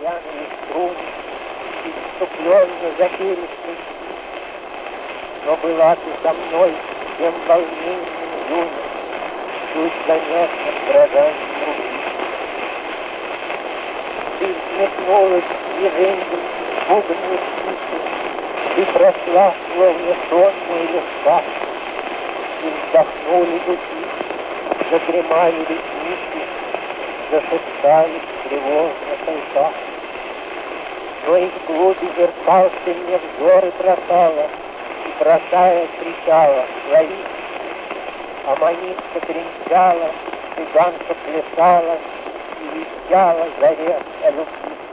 грянули струны, Иступленно запели. Но была ты со мной тем волнением юным, Чуть заметно дрожанием руки. Ты взметнулась движением испуганной птицы, Ты прошла, словно сонная легка, И вздохнули духи, задремали ресницы, Зашептались тревожно толпа. Глуби зеркал ты мне взоры бросала, И, бросая, кричала, лови. А манитка тренчала, цыганка плясала И вещала заре о любви.